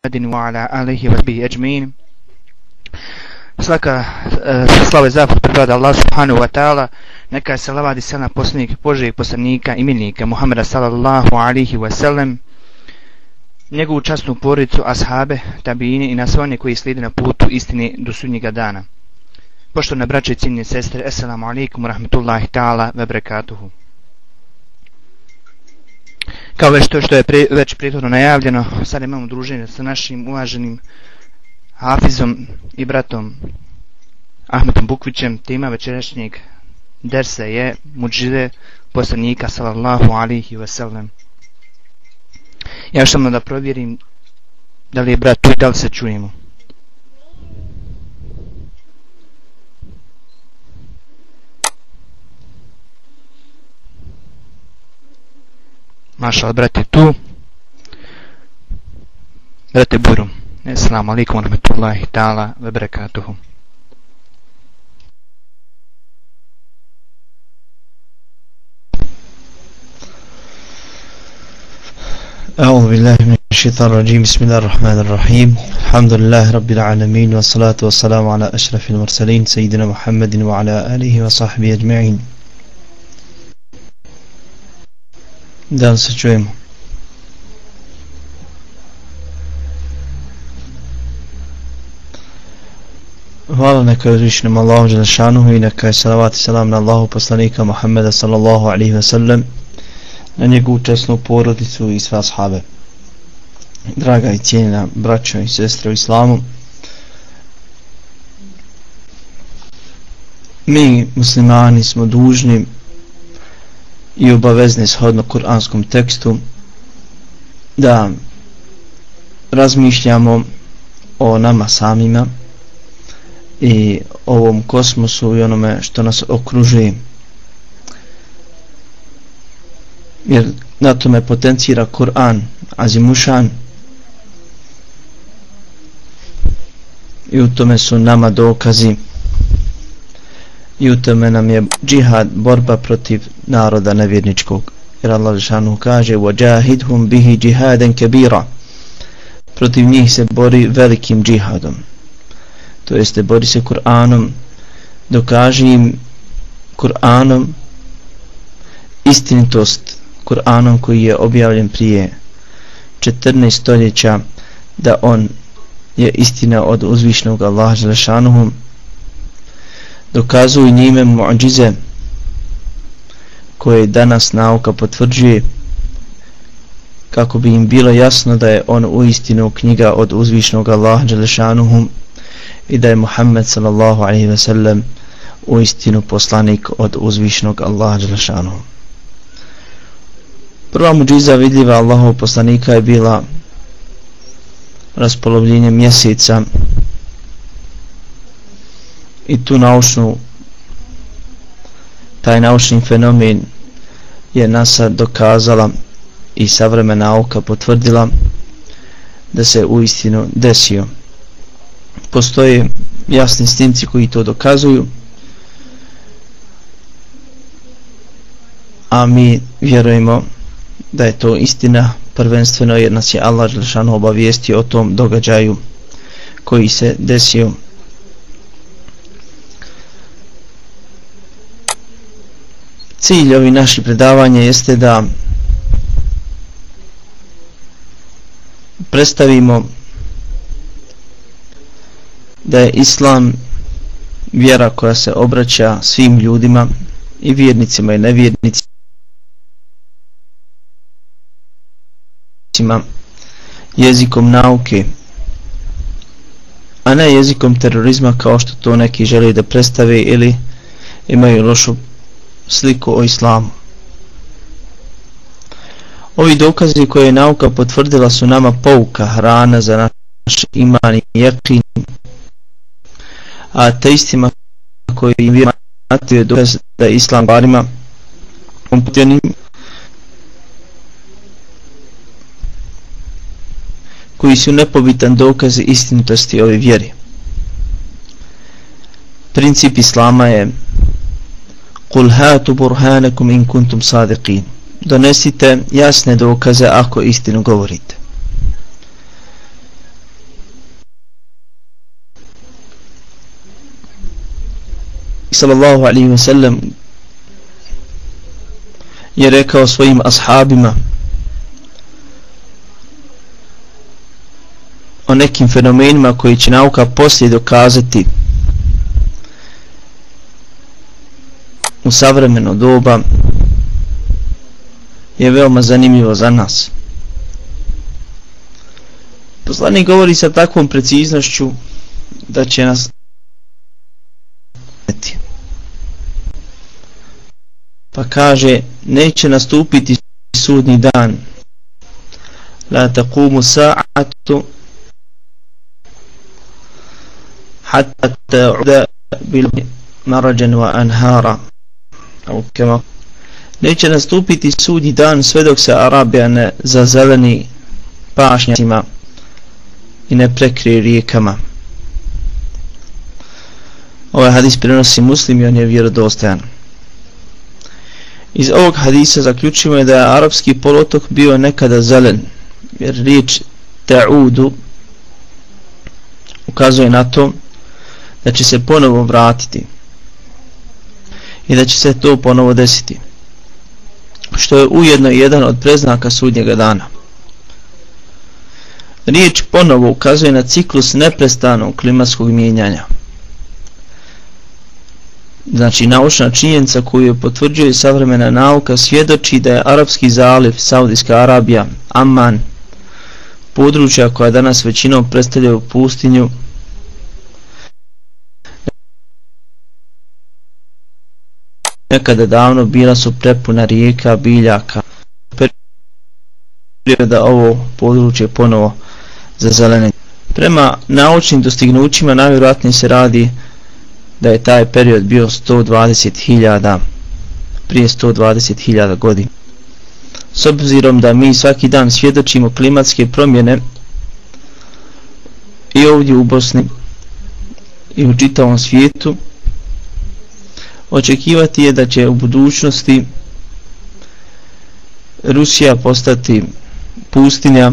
Muhammedin wa ala alihi wa bihi ajmin. Svaka eh, uh, slava i zapad pripada Allah subhanahu wa ta'ala, neka se lavadi sela posljednika Božeg poslanika i milnika Muhammeda sallallahu alihi wa sallam, njegovu častnu poricu, ashabe, tabine i na sve koji slijede na putu istine do sudnjega dana. Pošto na braće i ciljne sestre, assalamu alaikum wa rahmatullahi ta'ala wa barakatuhu. Kao već to što je pre, već prijethodno najavljeno, sad imamo druženje sa našim uvaženim Hafizom i bratom Ahmetom Bukvićem. Tema večerašnjeg dersa je muđide poslanika sallallahu alihi wasallam. Ja što da provjerim da li je brat tu i da li se čujemo. Maša, brat je tu. Brate Buru. Assalamu alaikum wa rahmatullahi ta'ala wa barakatuhu. أعوذ بالله من الشيطان الرجيم بسم الله الرحمن الرحيم الحمد لله رب العالمين والصلاة والسلام على أشرف المرسلين سيدنا محمد وعلى آله وصحبه أجمعين Da li se čujemo? Hvala neka je uzvišenom Allahu Đelešanuhu i neka je salavat i salam na Allahu poslanika Muhammeda sallallahu alaihi wa sallam na njegovu česnu porodicu i sva sahabe. Draga i cijenjena braćo i sestre u islamu, mi muslimani smo dužni i obavezni shodno kuranskom tekstu da razmišljamo o nama samima i ovom kosmosu i onome što nas okružuje jer na tome potencira Kur'an Azimušan. I u tome su nama dokazi i u tome nam je džihad borba protiv naroda nevjerničkog jer Allah Žešanu kaže وَجَاهِدْهُمْ بِهِ جِهَادًا كَبِيرًا protiv njih se bori velikim džihadom to jeste bori se Kur'anom dokaži im Kur'anom istinitost Kur'anom koji je objavljen prije 14 stoljeća da on je istina od uzvišnog Allaha Želešanuhu dokazuju njime muadžize koje danas nauka potvrđuje kako bi im bilo jasno da je on u istinu knjiga od uzvišnog Allaha Đelešanuhu i da je Muhammed sallallahu alaihi ve sellem u istinu poslanik od uzvišnog Allaha Đelešanuhu. Prva muđiza vidljiva Allahov poslanika je bila raspolovljenje mjeseca i tu naučnu taj naučni fenomen je NASA dokazala i savremena nauka potvrdila da se u istinu desio. Postoje jasni snimci koji to dokazuju, a mi vjerujemo da je to istina prvenstveno jer nas je Allah Želšanu obavijestio o tom događaju koji se desio cilj ovih naših predavanja jeste da predstavimo da je islam vjera koja se obraća svim ljudima i vjernicima i nevjernicima jezikom nauke a ne jezikom terorizma kao što to neki žele da predstave ili imaju lošu sliku o islamu. Ovi dokazi koje je nauka potvrdila su nama pouka, hrana za naš iman i jekin, a teistima koji im vjerati je dokaz da je islam barima komputjenim koji su nepobitan dokaz istinitosti ove vjeri. Princip islama je قل هاتوا برهانكم in kuntum sadiqin. donesite jasne dokaze ako istinu govorite sallallahu alejhi ve sellem je rekao svojim ashabima o nekim fenomenima koji će nauka poslije dokazati u savremeno doba je veoma zanimljivo za nas. Poslanik govori sa takvom preciznošću da će nas pa kaže neće nastupiti sudni dan. La taqumu sa'atu hatta ta'uda bil marajan wa anhara kema neće nastupiti sudni dan sve dok se Arabija ne zazeleni pašnjacima i ne prekrije rijekama. Ovaj hadis prenosi muslim i on je vjerodostajan. Iz ovog hadisa zaključimo je da je arapski polotok bio nekada zelen, jer riječ ta'udu ukazuje na to da će se ponovo vratiti i da će se to ponovo desiti, što je ujedno jedan od preznaka sudnjega dana. Riječ ponovo ukazuje na ciklus neprestanog klimatskog mijenjanja znači naučna činjenica koju potvrđuje savremena nauka svjedoči da je Arabski zaliv, Saudijska Arabija, Amman, područja koja danas većinom predstavljaju pustinju, nekada davno bila su prepuna rijeka, biljaka, da ovo područje ponovo za zelene. Prema naučnim dostignućima najvjerojatnije se radi da je taj period bio 120.000 prije 120.000 godina. S obzirom da mi svaki dan svjedočimo klimatske promjene i ovdje u Bosni i u čitavom svijetu, očekivati je da će u budućnosti Rusija postati pustinja,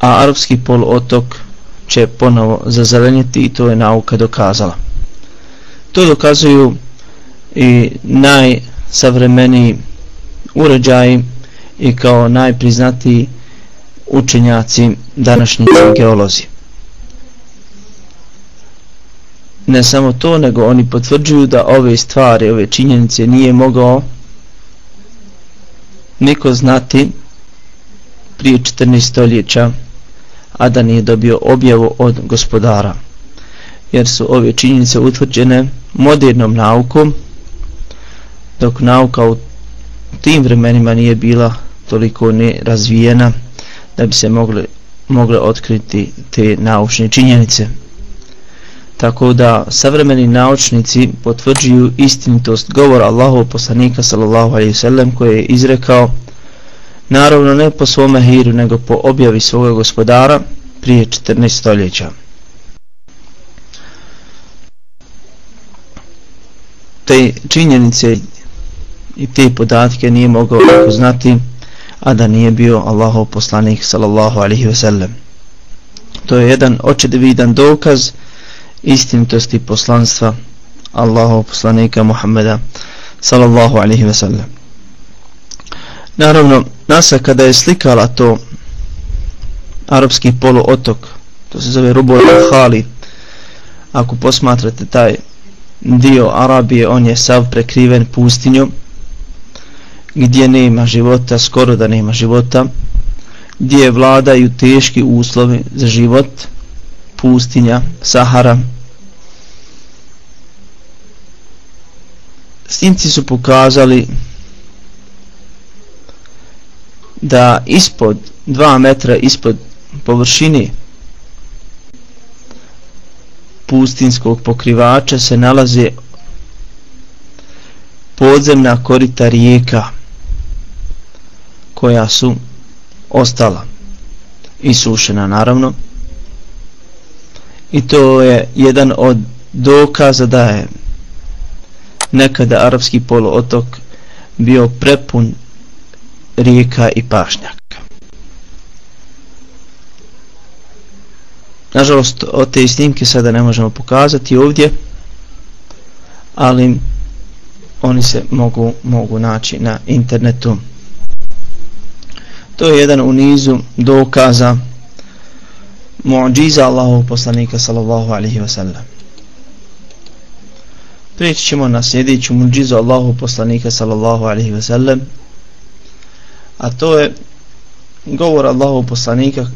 a arapski poluotok će ponovo zazeleniti i to je nauka dokazala. To dokazuju i najsavremeniji uređaji i kao najpriznatiji učenjaci današnji geolozi. Ne samo to, nego oni potvrđuju da ove stvari, ove činjenice nije mogao niko znati prije 14 stoljeća a da nije dobio objavu od gospodara. Jer su ove činjenice utvrđene modernom naukom, dok nauka u tim vremenima nije bila toliko nerazvijena da bi se mogle, mogle otkriti te naučne činjenice. Tako da savremeni naučnici potvrđuju istinitost govora Allahov poslanika sallallahu alaihi sallam koje je izrekao naravno ne po svome hiru nego po objavi svoga gospodara prije 14 stoljeća. Te činjenice i te podatke nije mogao znati a da nije bio Allahov poslanik sallallahu alaihi ve sellem. To je jedan očedevidan dokaz istinitosti poslanstva Allahov poslanika Muhammeda sallallahu alaihi ve sellem. Naravno, NASA kada je slikala to arapski poluotok, to se zove Rubul Hali, ako posmatrate taj dio Arabije, on je sav prekriven pustinjom, gdje nema života, skoro da nema života, gdje vladaju teški uslovi za život, pustinja, Sahara. Snimci su pokazali da ispod 2 metra ispod površini pustinskog pokrivača se nalaze podzemna korita rijeka koja su ostala isušena naravno i to je jedan od dokaza da je nekada arapski poluotok bio prepun rijeka i pašnjaka. Nažalost, od te snimke sada ne možemo pokazati ovdje, ali oni se mogu, mogu naći na internetu. To je jedan u nizu dokaza muđiza Allahu poslanika sallallahu alaihi wa sallam. Prijeći ćemo na sljedeću muđizu Allahu poslanika sallallahu alaihi wa sallam a to je govor Allahu poslanika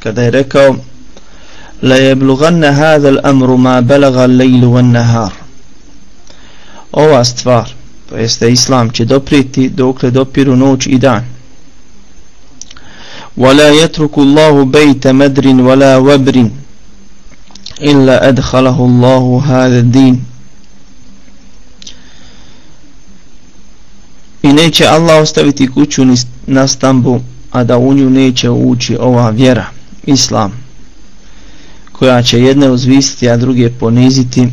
kada je rekao la jebluganna hadha al-amru ma balagha al-layl nahar. ova stvar to jeste islam će dopriti dokle dopiru noć i dan ولا يترك الله بيت مدر ولا وبر إلا أدخله الله هذا الدين I neće Allah ostaviti kuću na stambu, a da u nju neće ući ova vjera, Islam, koja će jedne uzvisiti, a druge poniziti.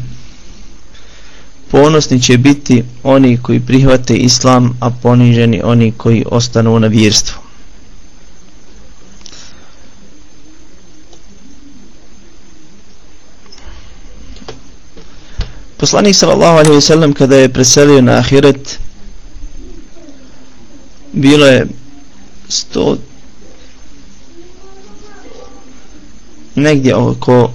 Ponosni će biti oni koji prihvate Islam, a poniženi oni koji ostanu na vjerstvu. Poslanik sallallahu alejhi ve sellem kada je preselio na ahiret bilo je 100 negdje oko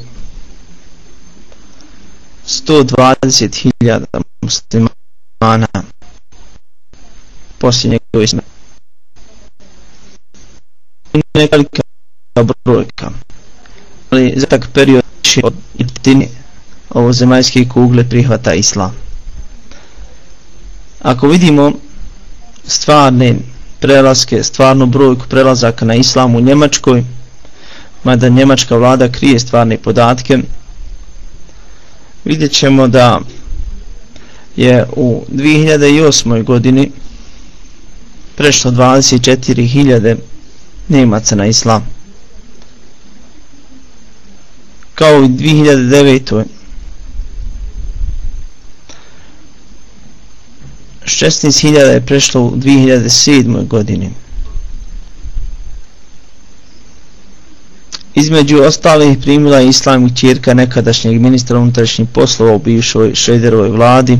120.000 muslimana poslije njegove smrti. Nekolika brojka. Ali za tak period od jedine ovozemaljske kugle prihvata islam. Ako vidimo stvarne prelaske, stvarnu brojku prelazaka na islam u Njemačkoj, mada njemačka vlada krije stvarne podatke, vidjet ćemo da je u 2008. godini prešlo 24.000 Nemaca na islam. Kao i 2009. 16.000 je prešlo u 2007. godini. Između ostalih primila je islam i čirka nekadašnjeg ministra unutrašnjih poslova u bivšoj Šrederovoj vladi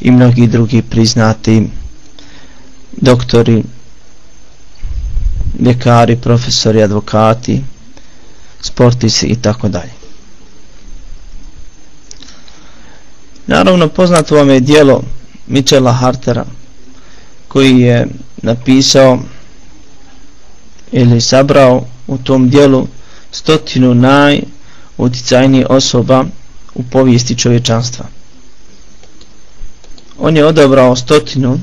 i mnogi drugi priznati doktori, ljekari, profesori, advokati, sportisi i tako dalje. Naravno, poznato vam je dijelo Michela Hartera koji je napisao ili sabrao u tom dijelu stotinu najuticajnijih osoba u povijesti čovječanstva. On je odabrao stotinu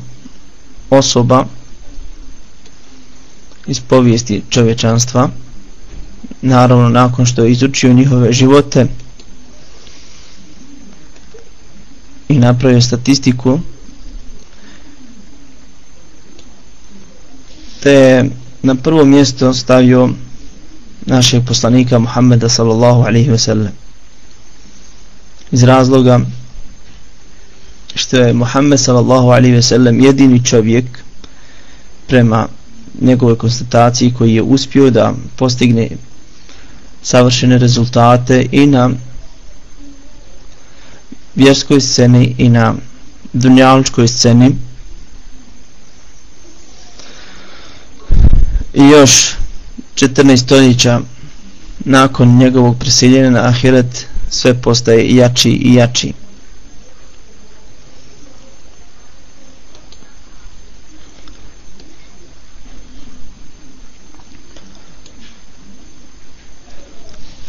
osoba iz povijesti čovječanstva naravno nakon što je izučio njihove živote i napravio statistiku te na prvo mjesto stavio našeg poslanika Muhammeda sallallahu alaihi wasallam. Iz razloga što je Muhammed sallallahu alaihi wasallam jedini čovjek prema njegove konstataciji koji je uspio da postigne savršene rezultate i na vjerskoj sceni i na dunjaličkoj sceni. I još 14 stoljeća nakon njegovog preseljenja na Ahiret sve postaje jači i jači.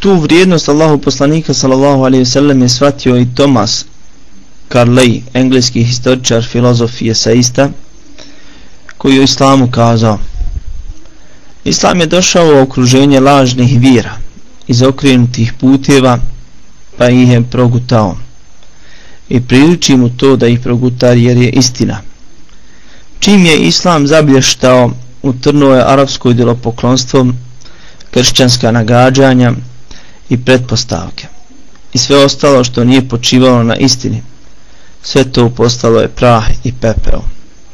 Tu vrijednost Allahu poslanika sallallahu alejhi ve sellem je shvatio i Thomas Carley, engleski historičar, filozof i eseista, koji je u islamu kazao Islam je došao u okruženje lažnih vira, iz okrenutih puteva, pa ih je progutao. I priliči mu to da ih progutar jer je istina. Čim je Islam zablještao u trnove arapsko idolopoklonstvom, kršćanska nagađanja i pretpostavke i sve ostalo što nije počivalo na istini, sve to postalo je prah i pepeo.